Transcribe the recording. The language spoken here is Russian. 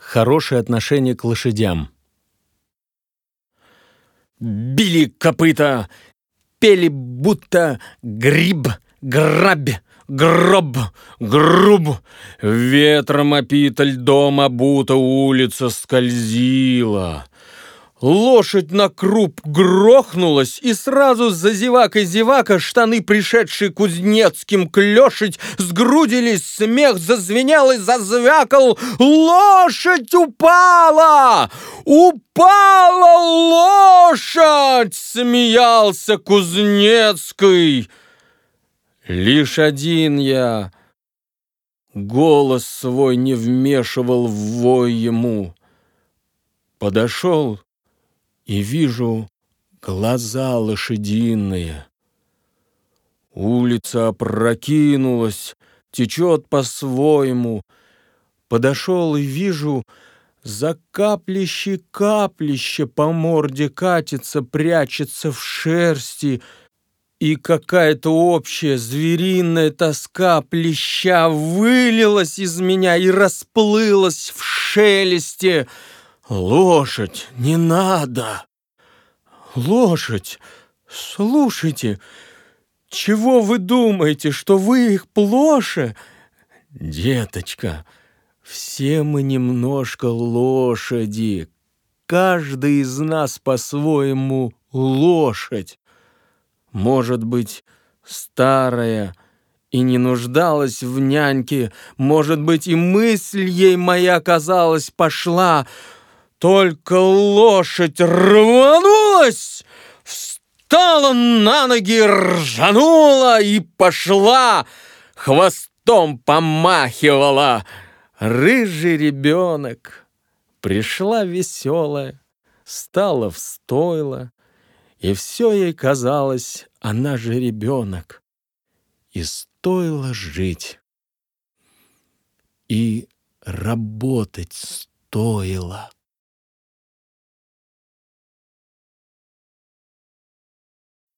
хорошее отношение к лошадям. Били копыта, пели будто гриб, грабь, гроб, груб. Ветром опита льдом обута улица скользила. Лошадь на круп грохнулась, и сразу за зевакой-зевака штаны, пришедшие кузнецким клешить, сгрудились, смех зазвенел и зазвякал. Лошадь упала! Упала лошадь! Смеялся Кузнецкий. Лишь один я голос свой не вмешивал в вой ему. Подошел и вижу глаза лошадиные. Улица опрокинулась, течет по-своему. Подошел и вижу, за каплище каплище по морде катится, прячется в шерсти, и какая-то общая звериная тоска плеща вылилась из меня и расплылась в шелесте — «Лошадь, не надо! Лошадь, слушайте, чего вы думаете, что вы их плоше? Деточка, все мы немножко лошади, каждый из нас по-своему лошадь. Может быть, старая и не нуждалась в няньке, может быть, и мысль ей моя, казалось, пошла — только лошадь рванулась, встала на ноги, ржанула и пошла, хвостом помахивала. Рыжий ребенок пришла веселая, стала в стойло, и все ей казалось, она же ребенок, и стоило жить, и работать стоило.